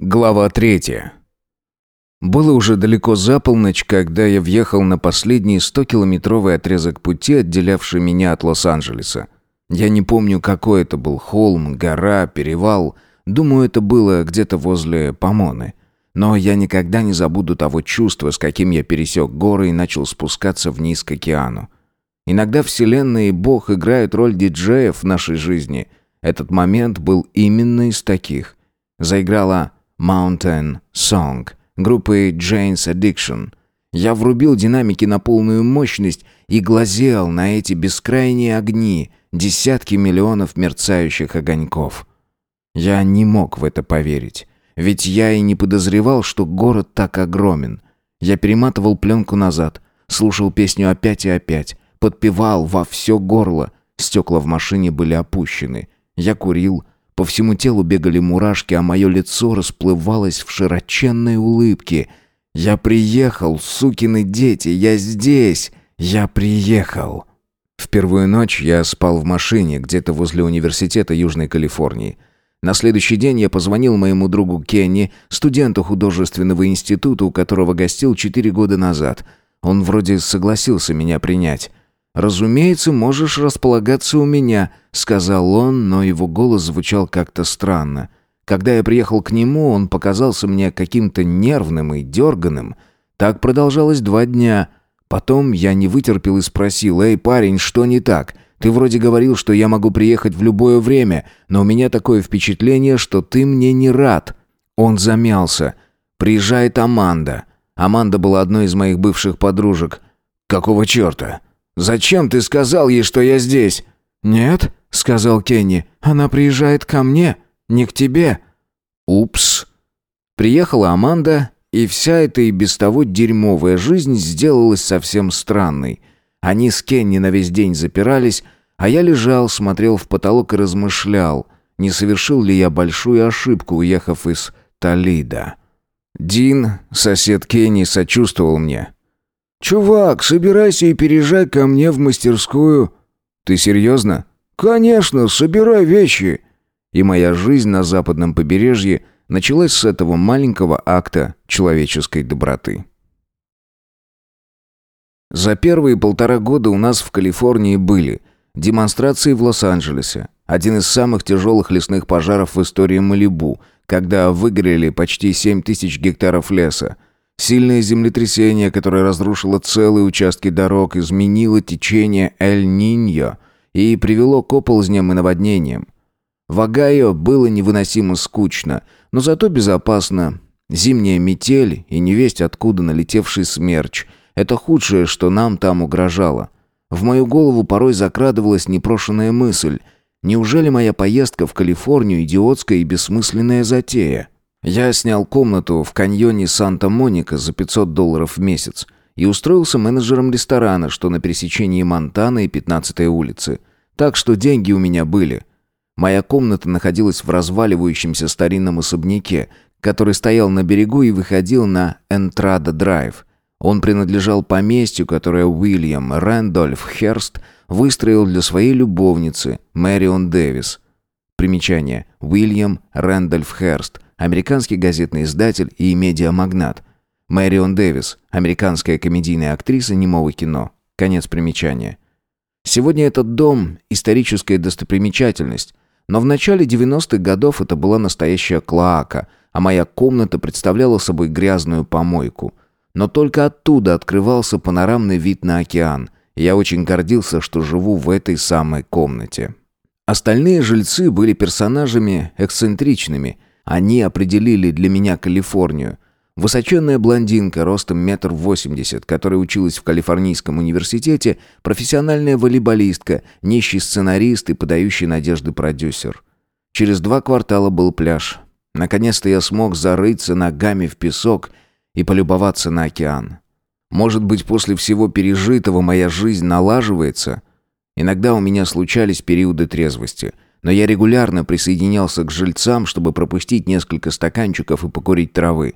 Глава третья. Было уже далеко за полночь, когда я въехал на последний 100-километровый отрезок пути, отделявший меня от Лос-Анджелеса. Я не помню, какой это был холм, гора, перевал. Думаю, это было где-то возле Помоны. Но я никогда не забуду того чувства, с каким я пересек горы и начал спускаться вниз к океану. Иногда Вселенная и Бог играют роль диджеев в нашей жизни. Этот момент был именно из таких. Заиграла Mountain Song группы Jane's Addiction. Я врубил динамики на полную мощность и глазел на эти бескрайние огни, десятки миллионов мерцающих огоньков. Я не мог в это поверить, ведь я и не подозревал, что город так огромен. Я перематывал пленку назад, слушал песню опять и опять, подпевал во все горло. Стекла в машине были опущены. Я курил, по всему телу бегали мурашки, а мое лицо расплывалось в широченной улыбке. «Я приехал, сукины дети, я здесь! Я приехал!» В первую ночь я спал в машине, где-то возле университета Южной Калифорнии. На следующий день я позвонил моему другу Кенни, студенту художественного института, у которого гостил четыре года назад. Он вроде согласился меня принять. «Разумеется, можешь располагаться у меня», — сказал он, но его голос звучал как-то странно. Когда я приехал к нему, он показался мне каким-то нервным и дерганым. Так продолжалось два дня. Потом я не вытерпел и спросил, «Эй, парень, что не так? Ты вроде говорил, что я могу приехать в любое время, но у меня такое впечатление, что ты мне не рад». Он замялся. «Приезжает Аманда». Аманда была одной из моих бывших подружек. «Какого черта?» «Зачем ты сказал ей, что я здесь?» «Нет», — сказал Кенни, — «она приезжает ко мне, не к тебе». «Упс». Приехала Аманда, и вся эта и без того дерьмовая жизнь сделалась совсем странной. Они с Кенни на весь день запирались, а я лежал, смотрел в потолок и размышлял, не совершил ли я большую ошибку, уехав из Толида. Дин, сосед Кенни, сочувствовал мне. «Чувак, собирайся и переезжай ко мне в мастерскую». «Ты серьезно?» «Конечно, собирай вещи». И моя жизнь на западном побережье началась с этого маленького акта человеческой доброты. За первые полтора года у нас в Калифорнии были демонстрации в Лос-Анджелесе, один из самых тяжелых лесных пожаров в истории Малибу, когда выгорели почти 7 тысяч гектаров леса, Сильное землетрясение, которое разрушило целые участки дорог, изменило течение Эль-Ниньо и привело к оползням и наводнениям. В Огайо было невыносимо скучно, но зато безопасно. Зимняя метель и невесть откуда налетевший смерч – это худшее, что нам там угрожало. В мою голову порой закрадывалась непрошенная мысль – Неужели моя поездка в Калифорнию идиотская и бессмысленная затея? Я снял комнату в каньоне Санта-Моника за 500 долларов в месяц и устроился менеджером ресторана, что на пересечении Монтана и 15-й улицы. Так что деньги у меня были. Моя комната находилась в разваливающемся старинном особняке, который стоял на берегу и выходил на Энтрада-драйв. Он принадлежал поместью, которое Уильям Рэндольф Херст выстроил для своей любовницы Мэрион Дэвис. Примечание. Уильям Рэндольф Херст – американский газетный издатель и медиамагнат. Мэрион Дэвис, американская комедийная актриса немого кино. Конец примечания. Сегодня этот дом – историческая достопримечательность, но в начале 90-х годов это была настоящая клоака, а моя комната представляла собой грязную помойку. Но только оттуда открывался панорамный вид на океан. Я очень гордился, что живу в этой самой комнате. Остальные жильцы были персонажами эксцентричными – они определили для меня Калифорнию. Высоченная блондинка ростом метр восемьдесят, которая училась в Калифорнийском университете, профессиональная волейболистка, нищий сценарист и подающий надежды продюсер. Через два квартала был пляж. Наконец-то я смог зарыться ногами в песок и полюбоваться на океан. Может быть, после всего пережитого моя жизнь налаживается? Иногда у меня случались периоды трезвости – но я регулярно присоединялся к жильцам, чтобы пропустить несколько стаканчиков и покурить травы.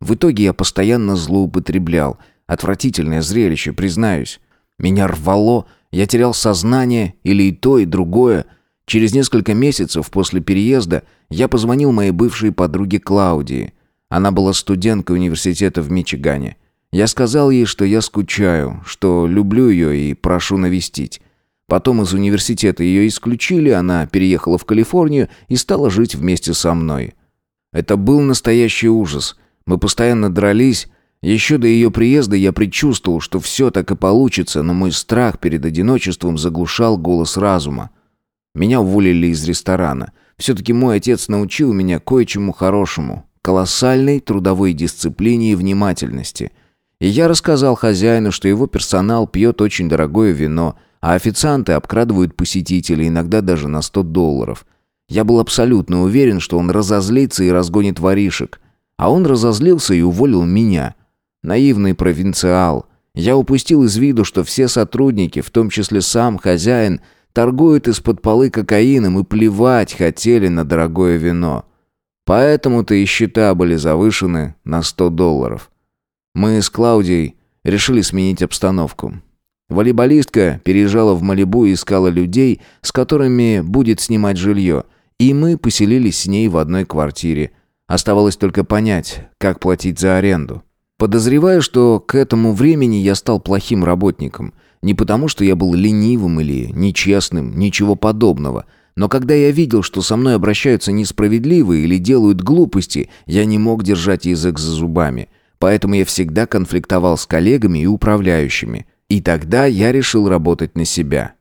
В итоге я постоянно злоупотреблял. Отвратительное зрелище, признаюсь. Меня рвало, я терял сознание, или и то, и другое. Через несколько месяцев после переезда я позвонил моей бывшей подруге Клаудии. Она была студенткой университета в Мичигане. Я сказал ей, что я скучаю, что люблю ее и прошу навестить. Потом из университета ее исключили, она переехала в Калифорнию и стала жить вместе со мной. Это был настоящий ужас. Мы постоянно дрались. Еще до ее приезда я предчувствовал, что все так и получится, но мой страх перед одиночеством заглушал голос разума. Меня уволили из ресторана. Все-таки мой отец научил меня кое-чему хорошему. Колоссальной трудовой дисциплине и внимательности. И я рассказал хозяину, что его персонал пьет очень дорогое вино, а официанты обкрадывают посетителей, иногда даже на 100 долларов. Я был абсолютно уверен, что он разозлится и разгонит воришек. А он разозлился и уволил меня. Наивный провинциал. Я упустил из виду, что все сотрудники, в том числе сам хозяин, торгуют из-под полы кокаином и плевать хотели на дорогое вино. Поэтому-то и счета были завышены на 100 долларов. Мы с Клаудией решили сменить обстановку. Волейболистка переезжала в Малибу и искала людей, с которыми будет снимать жилье, и мы поселились с ней в одной квартире. Оставалось только понять, как платить за аренду. Подозреваю, что к этому времени я стал плохим работником – не потому, что я был ленивым или нечестным, ничего подобного. Но когда я видел, что со мной обращаются несправедливо или делают глупости, я не мог держать язык за зубами. Поэтому я всегда конфликтовал с коллегами и управляющими. И тогда я решил работать на себя.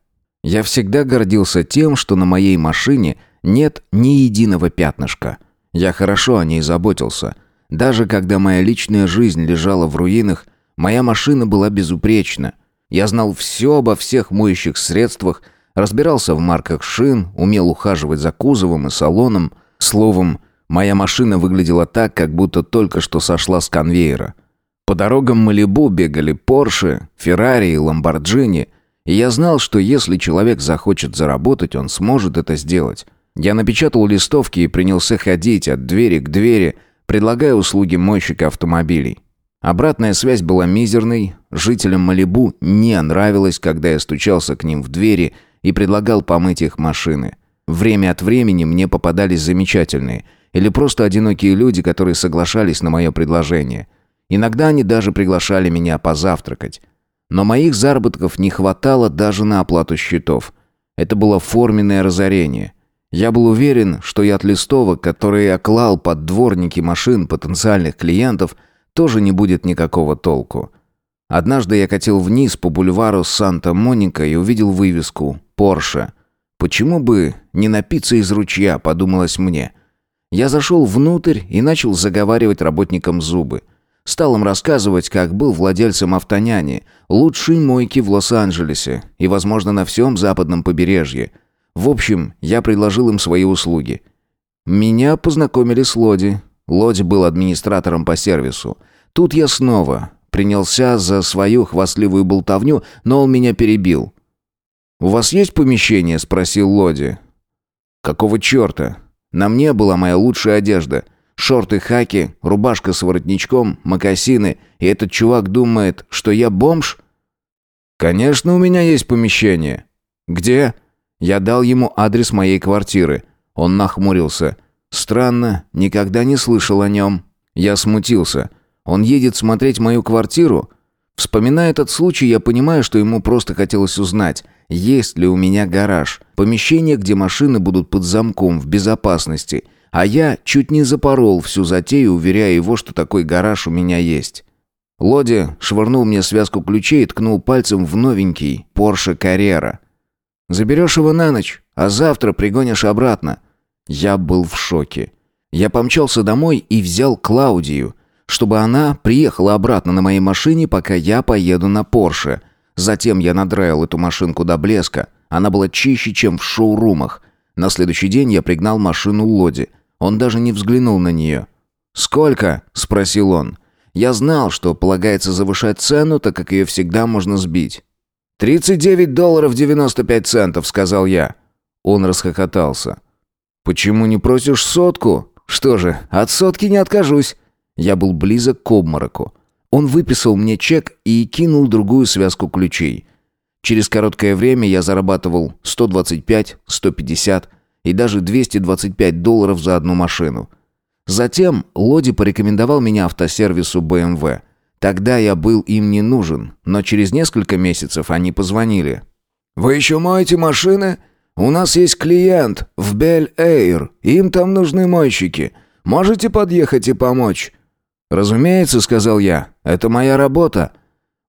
Я всегда гордился тем, что на моей машине нет ни единого пятнышка. Я хорошо о ней заботился. Даже когда моя личная жизнь лежала в руинах, моя машина была безупречна – я знал все обо всех моющих средствах, разбирался в марках шин, умел ухаживать за кузовом и салоном. Словом, моя машина выглядела так, как будто только что сошла с конвейера. По дорогам Малибу бегали Порше, Феррари и Ламборджини, и я знал, что если человек захочет заработать, он сможет это сделать. Я напечатал листовки и принялся ходить от двери к двери, предлагая услуги мойщика автомобилей. Обратная связь была мизерной. Жителям Малибу не нравилось, когда я стучался к ним в двери и предлагал помыть их машины. Время от времени мне попадались замечательные или просто одинокие люди, которые соглашались на мое предложение. Иногда они даже приглашали меня позавтракать. Но моих заработков не хватало даже на оплату счетов. Это было форменное разорение. Я был уверен, что я от листовок, которые я клал под дворники машин потенциальных клиентов – тоже не будет никакого толку. Однажды я катил вниз по бульвару Санта-Моника и увидел вывеску «Порше». Почему бы не напиться из ручья, подумалось мне. Я зашел внутрь и начал заговаривать работникам зубы. Стал им рассказывать, как был владельцем автоняни, лучшей мойки в Лос-Анджелесе и, возможно, на всем западном побережье. В общем, я предложил им свои услуги. Меня познакомили с Лоди, Лодь был администратором по сервису. Тут я снова принялся за свою хвастливую болтовню, но он меня перебил. «У вас есть помещение?» – спросил Лоди. «Какого черта? На мне была моя лучшая одежда. Шорты-хаки, рубашка с воротничком, мокасины, и этот чувак думает, что я бомж?» «Конечно, у меня есть помещение». «Где?» Я дал ему адрес моей квартиры. Он нахмурился. Странно, никогда не слышал о нем. Я смутился. Он едет смотреть мою квартиру? Вспоминая этот случай, я понимаю, что ему просто хотелось узнать, есть ли у меня гараж, помещение, где машины будут под замком, в безопасности. А я чуть не запорол всю затею, уверяя его, что такой гараж у меня есть. Лоди швырнул мне связку ключей и ткнул пальцем в новенький Porsche Carrera. «Заберешь его на ночь, а завтра пригонишь обратно. Я был в шоке. Я помчался домой и взял Клаудию, чтобы она приехала обратно на моей машине, пока я поеду на Порше. Затем я надраил эту машинку до блеска. Она была чище, чем в шоурумах. На следующий день я пригнал машину Лоди. Он даже не взглянул на нее. «Сколько?» – спросил он. Я знал, что полагается завышать цену, так как ее всегда можно сбить. «Тридцать девять долларов девяносто пять центов», – сказал я. Он расхохотался. «Почему не просишь сотку?» «Что же, от сотки не откажусь». Я был близок к обмороку. Он выписал мне чек и кинул другую связку ключей. Через короткое время я зарабатывал 125, 150 и даже 225 долларов за одну машину. Затем Лоди порекомендовал меня автосервису BMW. Тогда я был им не нужен, но через несколько месяцев они позвонили. «Вы еще моете машины? У нас есть клиент в Бель-Эйр, им там нужны мойщики. Можете подъехать и помочь?» «Разумеется», — сказал я, — «это моя работа».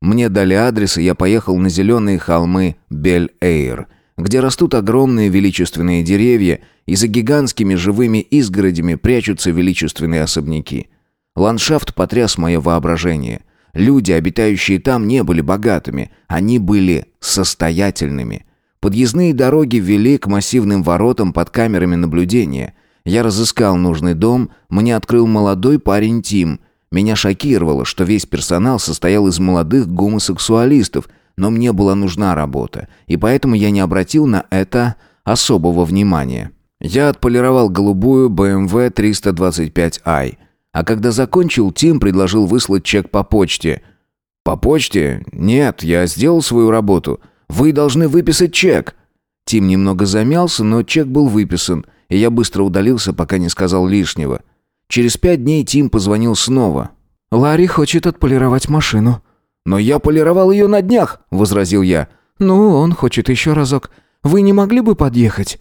Мне дали адрес, и я поехал на зеленые холмы Бель-Эйр, где растут огромные величественные деревья, и за гигантскими живыми изгородями прячутся величественные особняки. Ландшафт потряс мое воображение. Люди, обитающие там, не были богатыми, они были состоятельными. Подъездные дороги вели к массивным воротам под камерами наблюдения. Я разыскал нужный дом, мне открыл молодой парень Тим — меня шокировало, что весь персонал состоял из молодых гомосексуалистов, но мне была нужна работа, и поэтому я не обратил на это особого внимания. Я отполировал голубую BMW 325i, а когда закончил, Тим предложил выслать чек по почте. «По почте? Нет, я сделал свою работу. Вы должны выписать чек». Тим немного замялся, но чек был выписан, и я быстро удалился, пока не сказал лишнего – Через пять дней Тим позвонил снова. «Ларри хочет отполировать машину». «Но я полировал ее на днях», — возразил я. «Ну, он хочет еще разок. Вы не могли бы подъехать?»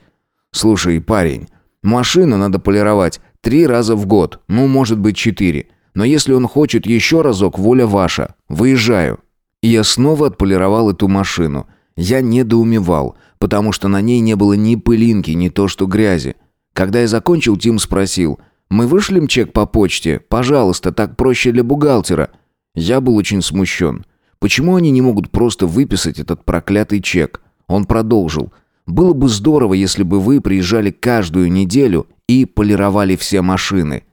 «Слушай, парень, машину надо полировать три раза в год, ну, может быть, четыре. Но если он хочет еще разок, воля ваша. Выезжаю». Я снова отполировал эту машину. Я недоумевал, потому что на ней не было ни пылинки, ни то что грязи. Когда я закончил, Тим спросил — мы вышлем чек по почте? Пожалуйста, так проще для бухгалтера». Я был очень смущен. Почему они не могут просто выписать этот проклятый чек? Он продолжил. «Было бы здорово, если бы вы приезжали каждую неделю и полировали все машины».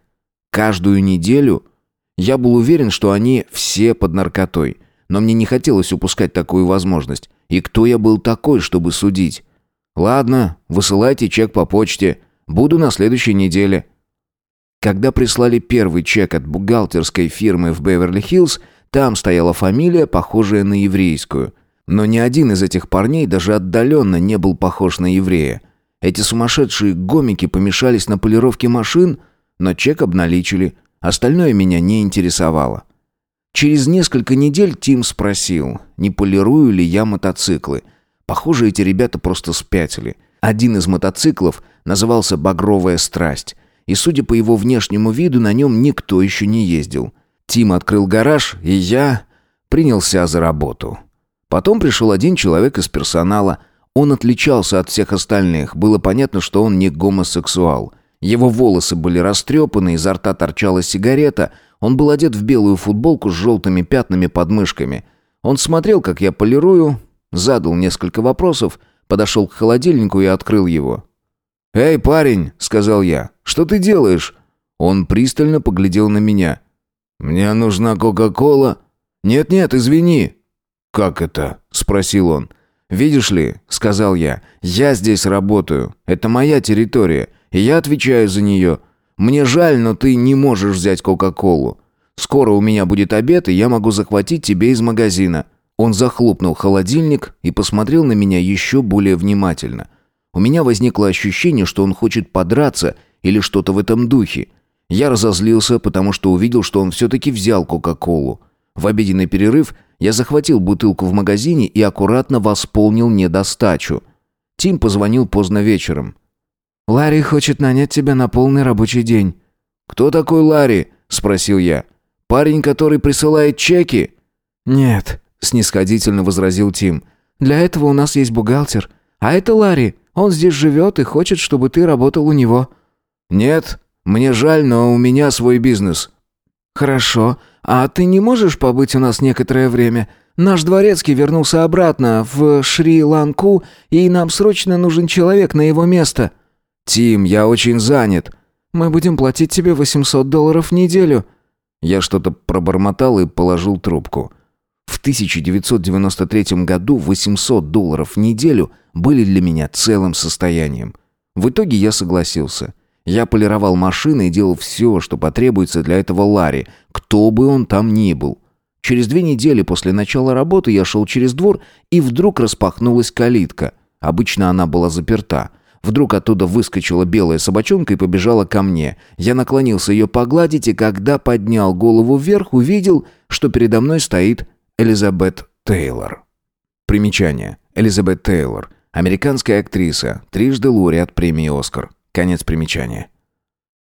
«Каждую неделю?» Я был уверен, что они все под наркотой. Но мне не хотелось упускать такую возможность. И кто я был такой, чтобы судить? «Ладно, высылайте чек по почте. Буду на следующей неделе». Когда прислали первый чек от бухгалтерской фирмы в Беверли-Хиллз, там стояла фамилия, похожая на еврейскую. Но ни один из этих парней даже отдаленно не был похож на еврея. Эти сумасшедшие гомики помешались на полировке машин, но чек обналичили. Остальное меня не интересовало. Через несколько недель Тим спросил, не полирую ли я мотоциклы. Похоже, эти ребята просто спятили. Один из мотоциклов назывался «Багровая страсть» и, судя по его внешнему виду, на нем никто еще не ездил. Тим открыл гараж, и я принялся за работу. Потом пришел один человек из персонала. Он отличался от всех остальных, было понятно, что он не гомосексуал. Его волосы были растрепаны, изо рта торчала сигарета, он был одет в белую футболку с желтыми пятнами под мышками. Он смотрел, как я полирую, задал несколько вопросов, подошел к холодильнику и открыл его. «Эй, парень!» — сказал я. «Что ты делаешь?» Он пристально поглядел на меня. «Мне нужна Кока-Кола». «Нет-нет, извини». «Как это?» — спросил он. «Видишь ли», — сказал я, — «я здесь работаю. Это моя территория, и я отвечаю за нее. Мне жаль, но ты не можешь взять Кока-Колу. Скоро у меня будет обед, и я могу захватить тебе из магазина». Он захлопнул холодильник и посмотрел на меня еще более внимательно — у меня возникло ощущение, что он хочет подраться или что-то в этом духе. Я разозлился, потому что увидел, что он все-таки взял Кока-Колу. В обеденный перерыв я захватил бутылку в магазине и аккуратно восполнил недостачу. Тим позвонил поздно вечером. «Ларри хочет нанять тебя на полный рабочий день». «Кто такой Ларри?» – спросил я. «Парень, который присылает чеки?» «Нет», – снисходительно возразил Тим. «Для этого у нас есть бухгалтер. А это Ларри. Он здесь живет и хочет, чтобы ты работал у него». «Нет, мне жаль, но у меня свой бизнес». «Хорошо. А ты не можешь побыть у нас некоторое время? Наш дворецкий вернулся обратно в Шри-Ланку, и нам срочно нужен человек на его место». «Тим, я очень занят». «Мы будем платить тебе 800 долларов в неделю». Я что-то пробормотал и положил трубку. В 1993 году 800 долларов в неделю были для меня целым состоянием. В итоге я согласился. Я полировал машины и делал все, что потребуется для этого Ларри, кто бы он там ни был. Через две недели после начала работы я шел через двор, и вдруг распахнулась калитка. Обычно она была заперта. Вдруг оттуда выскочила белая собачонка и побежала ко мне. Я наклонился ее погладить, и когда поднял голову вверх, увидел, что передо мной стоит Элизабет Тейлор. Примечание. Элизабет Тейлор. Американская актриса. Трижды лауреат премии «Оскар». Конец примечания.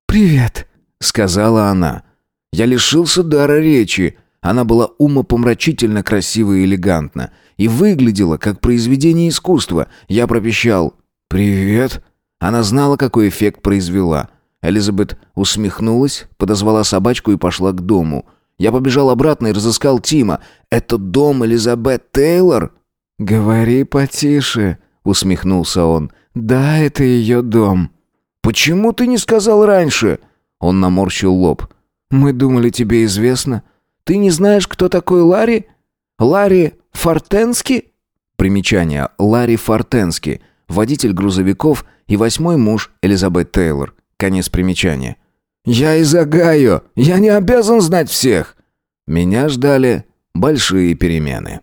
«Привет», — сказала она. Я лишился дара речи. Она была умопомрачительно красива и элегантна. И выглядела, как произведение искусства. Я пропищал «Привет». Она знала, какой эффект произвела. Элизабет усмехнулась, подозвала собачку и пошла к дому. Я побежал обратно и разыскал Тима. «Это дом Элизабет Тейлор?» «Говори потише», — усмехнулся он. «Да, это ее дом». «Почему ты не сказал раньше?» Он наморщил лоб. «Мы думали, тебе известно. Ты не знаешь, кто такой Ларри? Ларри Фортенски?» Примечание. Ларри Фортенски. Водитель грузовиков и восьмой муж Элизабет Тейлор. Конец примечания. «Я из Огайо. Я не обязан знать всех». Меня ждали большие перемены.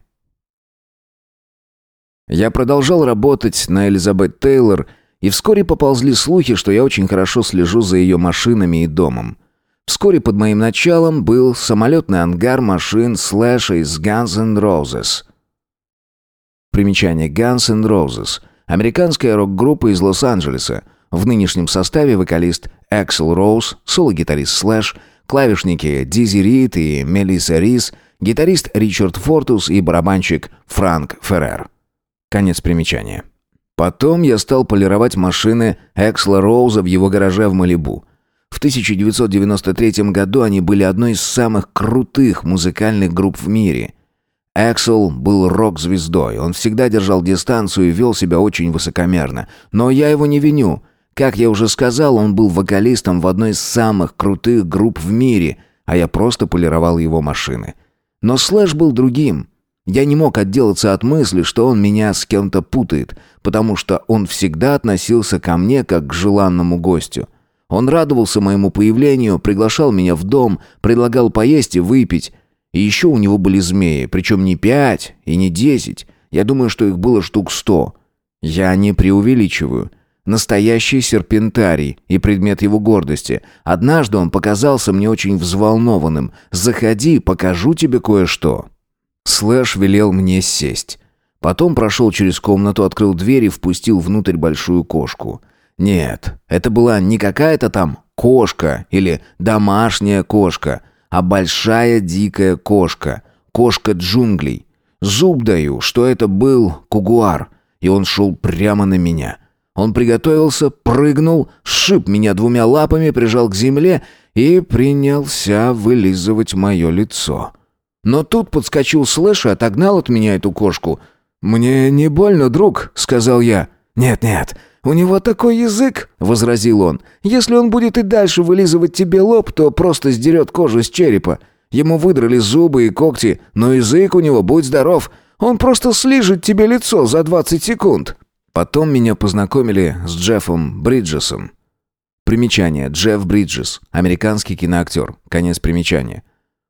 Я продолжал работать на Элизабет Тейлор, и вскоре поползли слухи, что я очень хорошо слежу за ее машинами и домом. Вскоре под моим началом был самолетный ангар машин Слэша из Guns N' Roses. Примечание Guns N' Roses – американская рок-группа из Лос-Анджелеса. В нынешнем составе вокалист Эксел Роуз, соло-гитарист Слэш, клавишники Дизи Рид и Мелисса Рис, гитарист Ричард Фортус и барабанщик Франк Феррер. Конец примечания. Потом я стал полировать машины Эксла Роуза в его гараже в Малибу. В 1993 году они были одной из самых крутых музыкальных групп в мире. Эксел был рок-звездой, он всегда держал дистанцию и вел себя очень высокомерно. Но я его не виню. Как я уже сказал, он был вокалистом в одной из самых крутых групп в мире, а я просто полировал его машины. Но Слэш был другим. Я не мог отделаться от мысли, что он меня с кем-то путает, потому что он всегда относился ко мне как к желанному гостю. Он радовался моему появлению, приглашал меня в дом, предлагал поесть и выпить. И еще у него были змеи, причем не пять и не десять. Я думаю, что их было штук сто. Я не преувеличиваю. Настоящий серпентарий и предмет его гордости. Однажды он показался мне очень взволнованным. «Заходи, покажу тебе кое-что». Слэш велел мне сесть. Потом прошел через комнату, открыл дверь и впустил внутрь большую кошку. Нет, это была не какая-то там кошка или домашняя кошка, а большая дикая кошка, кошка джунглей. Зуб даю, что это был кугуар, и он шел прямо на меня. Он приготовился, прыгнул, сшиб меня двумя лапами, прижал к земле и принялся вылизывать мое лицо. Но тут подскочил Слэш и отогнал от меня эту кошку. «Мне не больно, друг», — сказал я. «Нет-нет, у него такой язык», — возразил он. «Если он будет и дальше вылизывать тебе лоб, то просто сдерет кожу с черепа. Ему выдрали зубы и когти, но язык у него, будь здоров, он просто слижет тебе лицо за 20 секунд». Потом меня познакомили с Джеффом Бриджесом. Примечание. Джефф Бриджес. Американский киноактер. Конец примечания.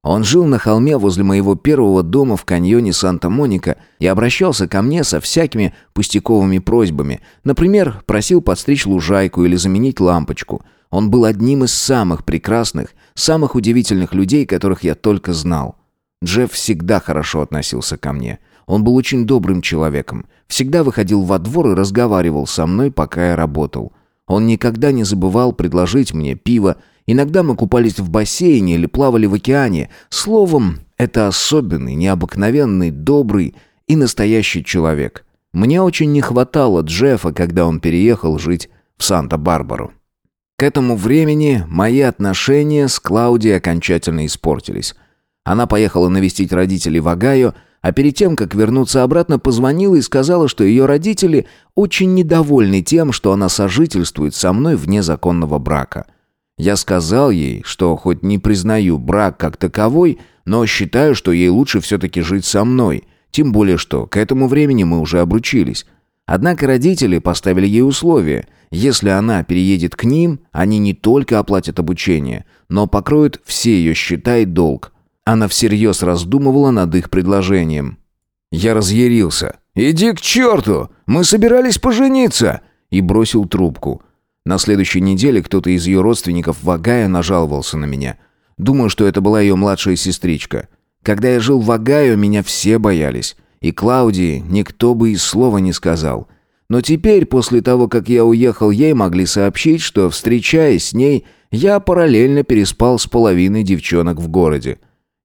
Он жил на холме возле моего первого дома в каньоне Санта-Моника и обращался ко мне со всякими пустяковыми просьбами. Например, просил подстричь лужайку или заменить лампочку. Он был одним из самых прекрасных, самых удивительных людей, которых я только знал. Джефф всегда хорошо относился ко мне. Он был очень добрым человеком. Всегда выходил во двор и разговаривал со мной, пока я работал. Он никогда не забывал предложить мне пиво, Иногда мы купались в бассейне или плавали в океане. Словом, это особенный, необыкновенный, добрый и настоящий человек. Мне очень не хватало Джеффа, когда он переехал жить в Санта-Барбару. К этому времени мои отношения с Клаудией окончательно испортились. Она поехала навестить родителей в Огайо, а перед тем, как вернуться обратно, позвонила и сказала, что ее родители очень недовольны тем, что она сожительствует со мной вне законного брака – я сказал ей, что хоть не признаю брак как таковой, но считаю, что ей лучше все-таки жить со мной, тем более что к этому времени мы уже обручились. Однако родители поставили ей условие. Если она переедет к ним, они не только оплатят обучение, но покроют все ее счета и долг. Она всерьез раздумывала над их предложением. Я разъярился. «Иди к черту! Мы собирались пожениться!» И бросил трубку. На следующей неделе кто-то из ее родственников Вагая нажаловался на меня. Думаю, что это была ее младшая сестричка. Когда я жил в Вагаю, меня все боялись. И Клаудии никто бы и слова не сказал. Но теперь, после того, как я уехал, ей могли сообщить, что, встречаясь с ней, я параллельно переспал с половиной девчонок в городе.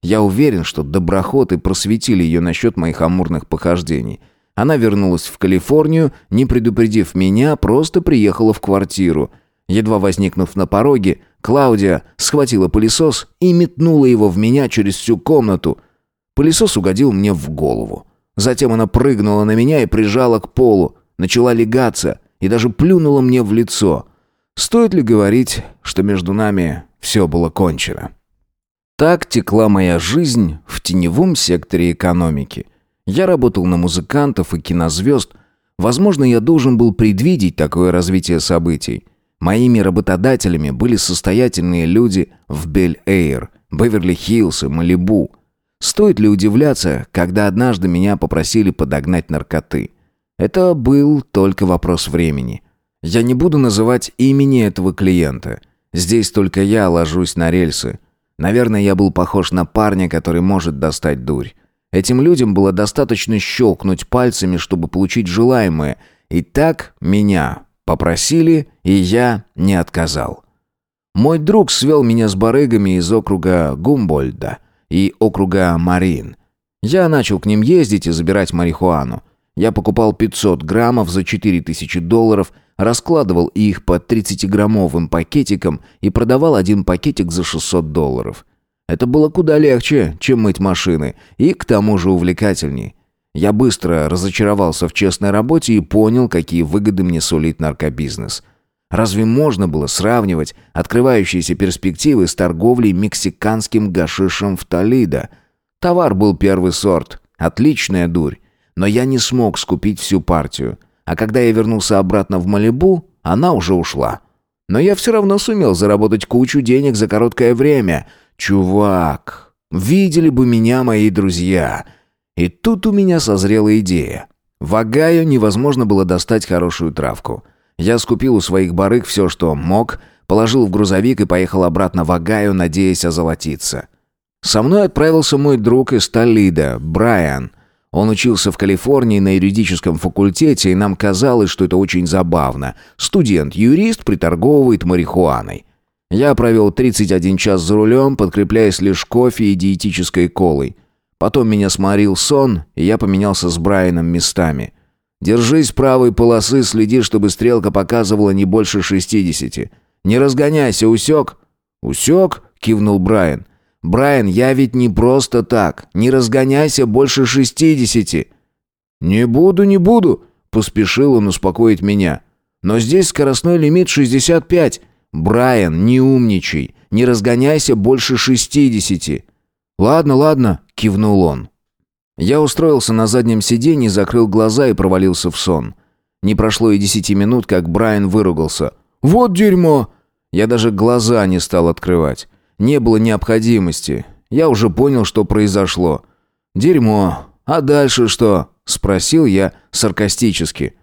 Я уверен, что доброхоты просветили ее насчет моих амурных похождений. Она вернулась в Калифорнию, не предупредив меня, просто приехала в квартиру. Едва возникнув на пороге, Клаудия схватила пылесос и метнула его в меня через всю комнату. Пылесос угодил мне в голову. Затем она прыгнула на меня и прижала к полу начала легаться и даже плюнула мне в лицо. Стоит ли говорить, что между нами все было кончено? Так текла моя жизнь в теневом секторе экономики. Я работал на музыкантов и кинозвезд. Возможно, я должен был предвидеть такое развитие событий. Моими работодателями были состоятельные люди в Бель-Эйр, Беверли-Хиллз и Малибу. Стоит ли удивляться, когда однажды меня попросили подогнать наркоты? Это был только вопрос времени. Я не буду называть имени этого клиента. Здесь только я ложусь на рельсы. Наверное, я был похож на парня, который может достать дурь. Этим людям было достаточно щелкнуть пальцами, чтобы получить желаемое. И так меня попросили, и я не отказал. Мой друг свел меня с барыгами из округа Гумбольда и округа Марин. Я начал к ним ездить и забирать марихуану. Я покупал 500 граммов за 4000 долларов, раскладывал их по 30-граммовым пакетикам и продавал один пакетик за 600 долларов. Это было куда легче, чем мыть машины, и к тому же увлекательней. Я быстро разочаровался в честной работе и понял, какие выгоды мне сулит наркобизнес. Разве можно было сравнивать открывающиеся перспективы с торговлей мексиканским гашишем в Толидо? Товар был первый сорт, отличная дурь, но я не смог скупить всю партию. А когда я вернулся обратно в Малибу, она уже ушла. Но я все равно сумел заработать кучу денег за короткое время. Чувак, видели бы меня мои друзья. И тут у меня созрела идея. В Агаю невозможно было достать хорошую травку. Я скупил у своих барыг все, что мог, положил в грузовик и поехал обратно в Агаю, надеясь озолотиться. Со мной отправился мой друг из Толида, Брайан. Он учился в Калифорнии на юридическом факультете, и нам казалось, что это очень забавно. Студент-юрист приторговывает марихуаной. Я провел 31 час за рулем, подкрепляясь лишь кофе и диетической колой. Потом меня сморил сон, и я поменялся с Брайаном местами. «Держись правой полосы, следи, чтобы стрелка показывала не больше 60. Не разгоняйся, усек?» «Усек?» — кивнул Брайан. Брайан, я ведь не просто так. Не разгоняйся больше шестидесяти». «Не буду, не буду», — поспешил он успокоить меня. «Но здесь скоростной лимит 65. Брайан, не умничай. Не разгоняйся больше шестидесяти». «Ладно, ладно», — кивнул он. Я устроился на заднем сиденье, закрыл глаза и провалился в сон. Не прошло и десяти минут, как Брайан выругался. «Вот дерьмо!» Я даже глаза не стал открывать. Не было необходимости. Я уже понял, что произошло. Дерьмо. А дальше что? спросил я саркастически.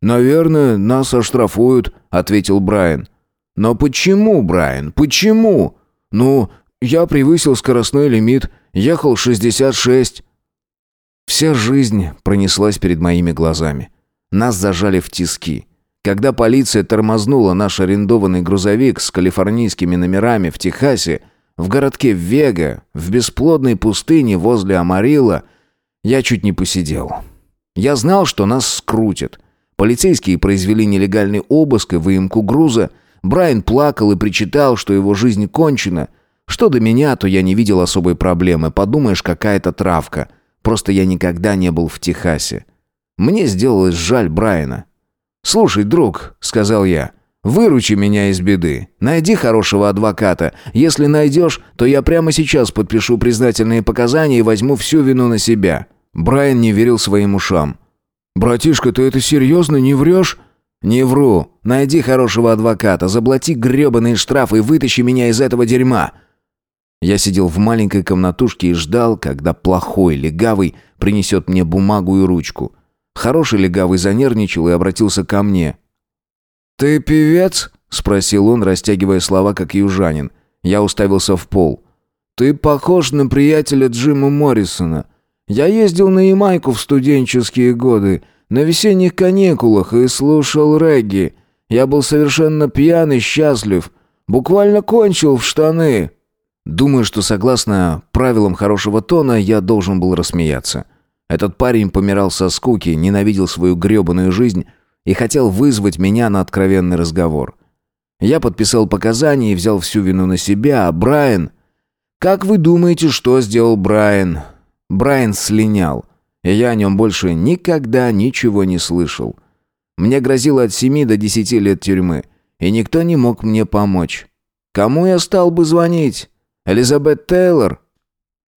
Наверное, нас оштрафуют, ответил Брайан. Но почему, Брайан? Почему? Ну, я превысил скоростной лимит, ехал 66. Вся жизнь пронеслась перед моими глазами. Нас зажали в тиски. Когда полиция тормознула наш арендованный грузовик с калифорнийскими номерами в Техасе, в городке Вега, в бесплодной пустыне возле Амарила, я чуть не посидел. Я знал, что нас скрутят. Полицейские произвели нелегальный обыск и выемку груза. Брайан плакал и причитал, что его жизнь кончена. Что до меня, то я не видел особой проблемы. Подумаешь, какая-то травка. Просто я никогда не был в Техасе. Мне сделалось жаль Брайана. «Слушай, друг», — сказал я, — «выручи меня из беды. Найди хорошего адвоката. Если найдешь, то я прямо сейчас подпишу признательные показания и возьму всю вину на себя». Брайан не верил своим ушам. «Братишка, ты это серьезно, не врешь?» «Не вру. Найди хорошего адвоката, заплати гребаные штрафы и вытащи меня из этого дерьма». Я сидел в маленькой комнатушке и ждал, когда плохой легавый принесет мне бумагу и ручку. Хороший легавый занервничал и обратился ко мне. «Ты певец?» — спросил он, растягивая слова, как южанин. Я уставился в пол. «Ты похож на приятеля Джима Моррисона. Я ездил на Ямайку в студенческие годы, на весенних каникулах и слушал регги. Я был совершенно пьян и счастлив. Буквально кончил в штаны». Думаю, что согласно правилам хорошего тона я должен был рассмеяться. Этот парень помирал со скуки, ненавидел свою грёбаную жизнь и хотел вызвать меня на откровенный разговор. Я подписал показания и взял всю вину на себя, а Брайан... Как вы думаете, что сделал Брайан? Брайан слинял, и я о нем больше никогда ничего не слышал. Мне грозило от семи до десяти лет тюрьмы, и никто не мог мне помочь. Кому я стал бы звонить? Элизабет Тейлор.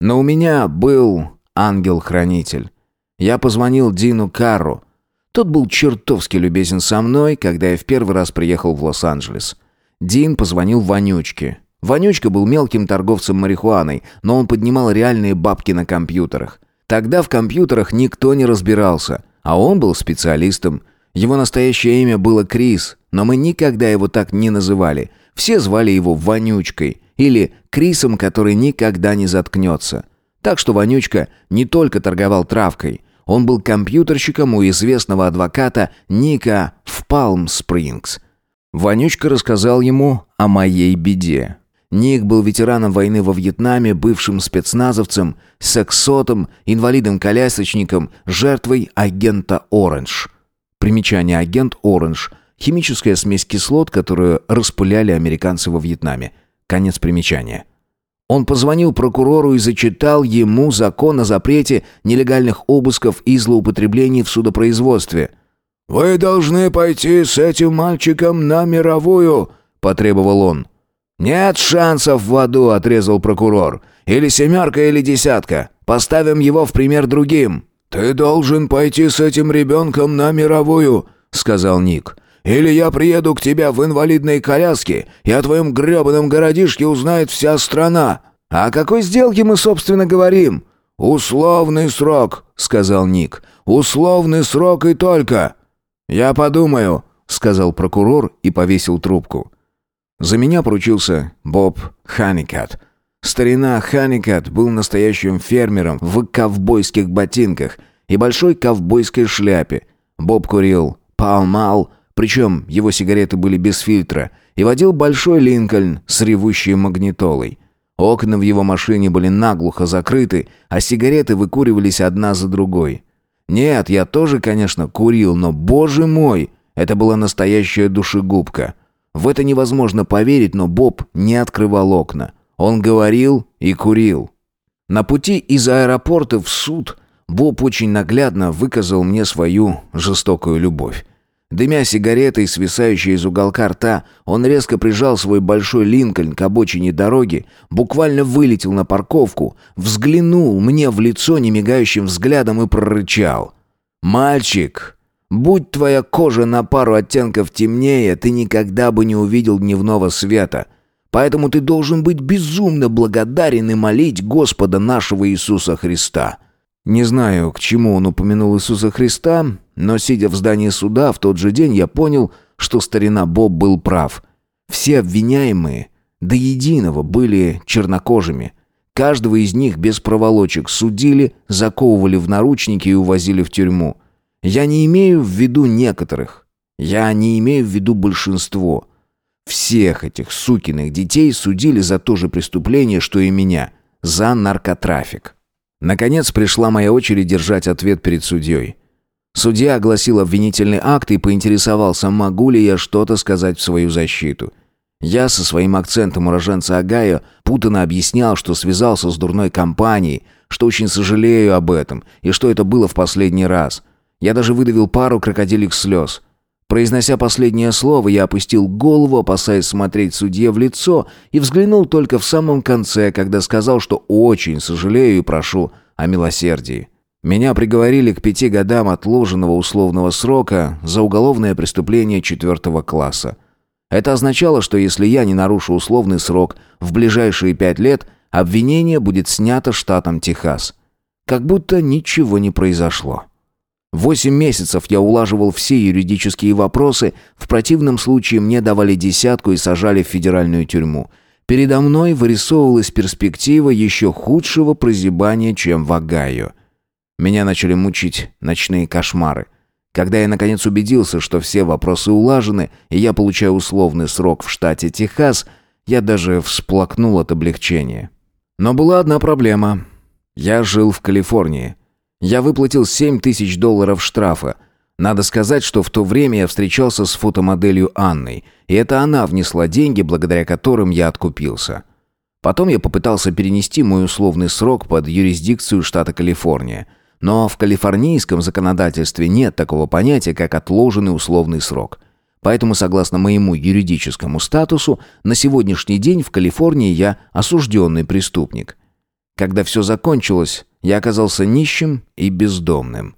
Но у меня был ангел-хранитель. Я позвонил Дину Карру. Тот был чертовски любезен со мной, когда я в первый раз приехал в Лос-Анджелес. Дин позвонил Вонючке. Вонючка был мелким торговцем марихуаной, но он поднимал реальные бабки на компьютерах. Тогда в компьютерах никто не разбирался, а он был специалистом. Его настоящее имя было Крис, но мы никогда его так не называли. Все звали его Вонючкой или Крисом, который никогда не заткнется. Так что Вонючка не только торговал травкой, он был компьютерщиком у известного адвоката Ника в Палм-Спрингс. Вонючка рассказал ему о моей беде. Ник был ветераном войны во Вьетнаме, бывшим спецназовцем, сексотом, инвалидом-колясочником, жертвой агента «Оранж». Примечание «Агент Оранж» — химическая смесь кислот, которую распыляли американцы во Вьетнаме. Конец примечания. Он позвонил прокурору и зачитал ему закон о запрете нелегальных обысков и злоупотреблений в судопроизводстве. «Вы должны пойти с этим мальчиком на мировую», — потребовал он. «Нет шансов в аду», — отрезал прокурор. «Или семерка, или десятка. Поставим его в пример другим». «Ты должен пойти с этим ребенком на мировую», — сказал Ник. Или я приеду к тебе в инвалидной коляске, и о твоем гребаном городишке узнает вся страна. О какой сделке мы, собственно, говорим?» «Условный срок», — сказал Ник. «Условный срок и только». «Я подумаю», — сказал прокурор и повесил трубку. За меня поручился Боб Ханикат. Старина Ханикат был настоящим фермером в ковбойских ботинках и большой ковбойской шляпе. Боб курил палмал, причем его сигареты были без фильтра, и водил большой Линкольн с ревущей магнитолой. Окна в его машине были наглухо закрыты, а сигареты выкуривались одна за другой. Нет, я тоже, конечно, курил, но, боже мой, это была настоящая душегубка. В это невозможно поверить, но Боб не открывал окна. Он говорил и курил. На пути из аэропорта в суд Боб очень наглядно выказал мне свою жестокую любовь. Дымя сигаретой, свисающей из уголка рта, он резко прижал свой большой Линкольн к обочине дороги, буквально вылетел на парковку, взглянул мне в лицо немигающим взглядом и прорычал. «Мальчик, будь твоя кожа на пару оттенков темнее, ты никогда бы не увидел дневного света. Поэтому ты должен быть безумно благодарен и молить Господа нашего Иисуса Христа». Не знаю, к чему он упомянул Иисуса Христа, но, сидя в здании суда, в тот же день я понял, что старина Боб был прав. Все обвиняемые до единого были чернокожими. Каждого из них без проволочек судили, заковывали в наручники и увозили в тюрьму. Я не имею в виду некоторых. Я не имею в виду большинство. Всех этих сукиных детей судили за то же преступление, что и меня. За наркотрафик. Наконец пришла моя очередь держать ответ перед судьей. Судья огласил обвинительный акт и поинтересовался, могу ли я что-то сказать в свою защиту. Я со своим акцентом уроженца Агая путано объяснял, что связался с дурной компанией, что очень сожалею об этом и что это было в последний раз. Я даже выдавил пару крокодилик слез. Произнося последнее слово, я опустил голову, опасаясь смотреть судье в лицо, и взглянул только в самом конце, когда сказал, что очень сожалею и прошу о милосердии. Меня приговорили к пяти годам отложенного условного срока за уголовное преступление четвертого класса. Это означало, что если я не нарушу условный срок в ближайшие пять лет, Обвинение будет снято штатом Техас. Как будто ничего не произошло. Восемь месяцев я улаживал все юридические вопросы, в противном случае мне давали десятку и сажали в федеральную тюрьму. Передо мной вырисовывалась перспектива еще худшего прозябания, чем в Огайо. Меня начали мучить ночные кошмары. Когда я наконец убедился, что все вопросы улажены, и я получаю условный срок в штате Техас, я даже всплакнул от облегчения. Но была одна проблема. Я жил в Калифорнии. Я выплатил 7 тысяч долларов штрафа. Надо сказать, что в то время я встречался с фотомоделью Анной, и это она внесла деньги, благодаря которым я откупился. Потом я попытался перенести мой условный срок под юрисдикцию штата Калифорния – но в калифорнийском законодательстве нет такого понятия, как отложенный условный срок. Поэтому, согласно моему юридическому статусу, на сегодняшний день в Калифорнии я осужденный преступник. Когда все закончилось, я оказался нищим и бездомным.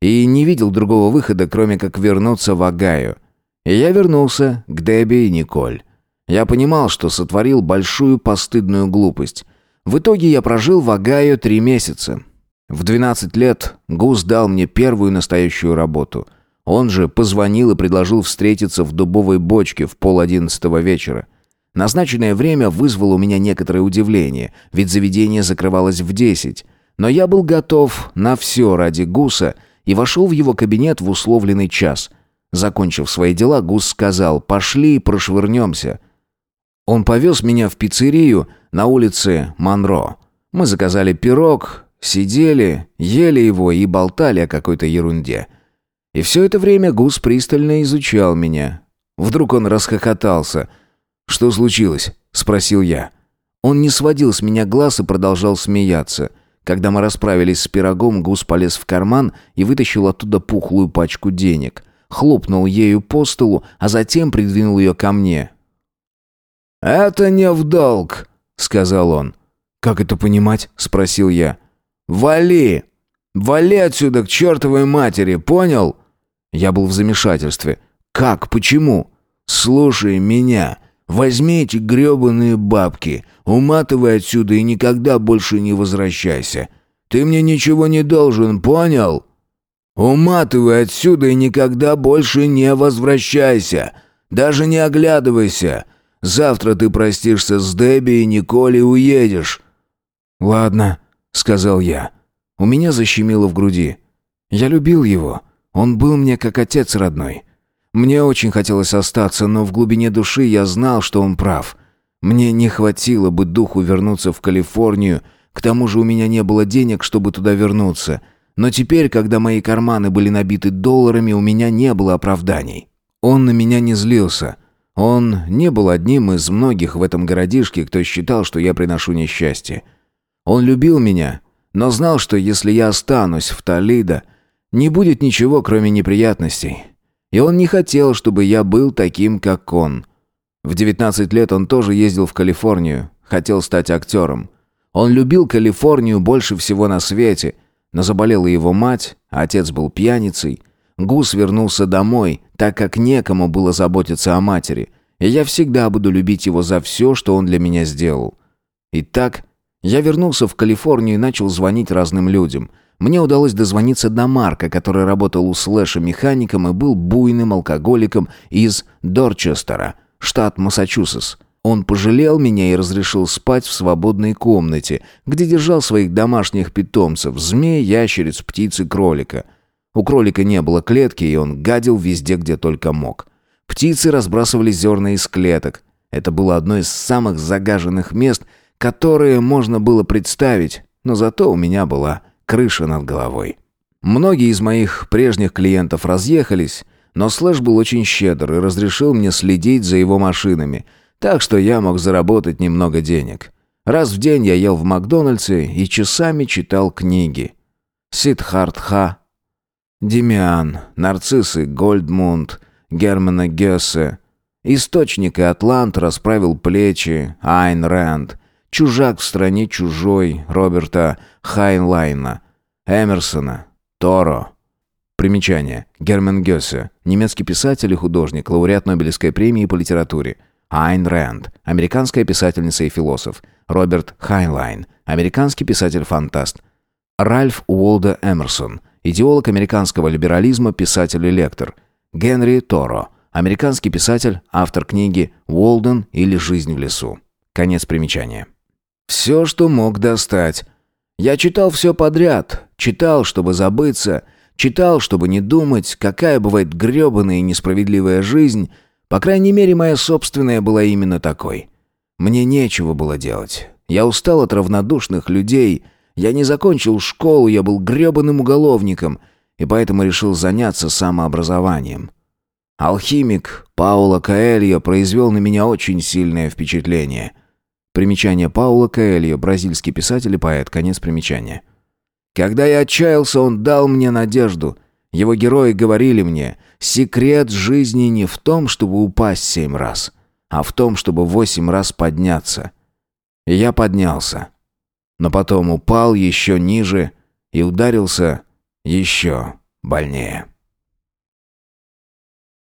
И не видел другого выхода, кроме как вернуться в Огайо. И я вернулся к Дебби и Николь. Я понимал, что сотворил большую постыдную глупость. В итоге я прожил в Огайо три месяца, в 12 лет Гус дал мне первую настоящую работу. Он же позвонил и предложил встретиться в дубовой бочке в пол одиннадцатого вечера. Назначенное время вызвало у меня некоторое удивление, ведь заведение закрывалось в десять. Но я был готов на все ради Гуса и вошел в его кабинет в условленный час. Закончив свои дела, Гус сказал «пошли и прошвырнемся». Он повез меня в пиццерию на улице Монро. Мы заказали пирог, Сидели, ели его и болтали о какой-то ерунде. И все это время Гус пристально изучал меня. Вдруг он расхохотался. «Что случилось?» — спросил я. Он не сводил с меня глаз и продолжал смеяться. Когда мы расправились с пирогом, Гус полез в карман и вытащил оттуда пухлую пачку денег. Хлопнул ею по столу, а затем придвинул ее ко мне. «Это не в долг», — сказал он. «Как это понимать?» — спросил я. «Вали! Вали отсюда к чертовой матери, понял?» Я был в замешательстве. «Как? Почему?» «Слушай меня. Возьми эти гребаные бабки, уматывай отсюда и никогда больше не возвращайся. Ты мне ничего не должен, понял?» «Уматывай отсюда и никогда больше не возвращайся. Даже не оглядывайся. Завтра ты простишься с Дебби и Николь и уедешь». «Ладно», — сказал я. У меня защемило в груди. Я любил его. Он был мне как отец родной. Мне очень хотелось остаться, но в глубине души я знал, что он прав. Мне не хватило бы духу вернуться в Калифорнию, к тому же у меня не было денег, чтобы туда вернуться. Но теперь, когда мои карманы были набиты долларами, у меня не было оправданий. Он на меня не злился. Он не был одним из многих в этом городишке, кто считал, что я приношу несчастье. Он любил меня, но знал, что если я останусь в Толидо, не будет ничего, кроме неприятностей. И он не хотел, чтобы я был таким, как он. В 19 лет он тоже ездил в Калифорнию, хотел стать актером. Он любил Калифорнию больше всего на свете, но заболела его мать, а отец был пьяницей. Гус вернулся домой, так как некому было заботиться о матери, и я всегда буду любить его за все, что он для меня сделал. И так я вернулся в Калифорнию и начал звонить разным людям. Мне удалось дозвониться до Марка, который работал у Слэша механиком и был буйным алкоголиком из Дорчестера, штат Массачусетс. Он пожалел меня и разрешил спать в свободной комнате, где держал своих домашних питомцев – змей, ящериц, птиц и кролика. У кролика не было клетки, и он гадил везде, где только мог. Птицы разбрасывали зерна из клеток. Это было одно из самых загаженных мест – которые можно было представить, но зато у меня была крыша над головой. Многие из моих прежних клиентов разъехались, но Слэш был очень щедр и разрешил мне следить за его машинами, так что я мог заработать немного денег. Раз в день я ел в Макдональдсе и часами читал книги. Сидхартха, Демиан, Нарциссы Гольдмунд, Германа Гессе, Источник и Атлант расправил плечи, Айн Рэнд, «Чужак в стране чужой» Роберта Хайнлайна, Эмерсона, Торо. Примечание. Герман Гессе, немецкий писатель и художник, лауреат Нобелевской премии по литературе. Айн Рэнд, американская писательница и философ. Роберт Хайнлайн, американский писатель-фантаст. Ральф Уолдо Эмерсон, идеолог американского либерализма, писатель и лектор. Генри Торо, американский писатель, автор книги «Уолден» или «Жизнь в лесу». Конец примечания. Все, что мог достать. Я читал все подряд. Читал, чтобы забыться. Читал, чтобы не думать, какая бывает гребаная и несправедливая жизнь. По крайней мере, моя собственная была именно такой. Мне нечего было делать. Я устал от равнодушных людей. Я не закончил школу, я был гребаным уголовником, и поэтому решил заняться самообразованием. Алхимик Пауло Каэльо произвел на меня очень сильное впечатление. Примечание Паула Коэльо, бразильский писатель и поэт, конец примечания. Когда я отчаялся, он дал мне надежду. Его герои говорили мне, секрет жизни не в том, чтобы упасть семь раз, а в том, чтобы восемь раз подняться. И я поднялся. Но потом упал еще ниже и ударился еще больнее.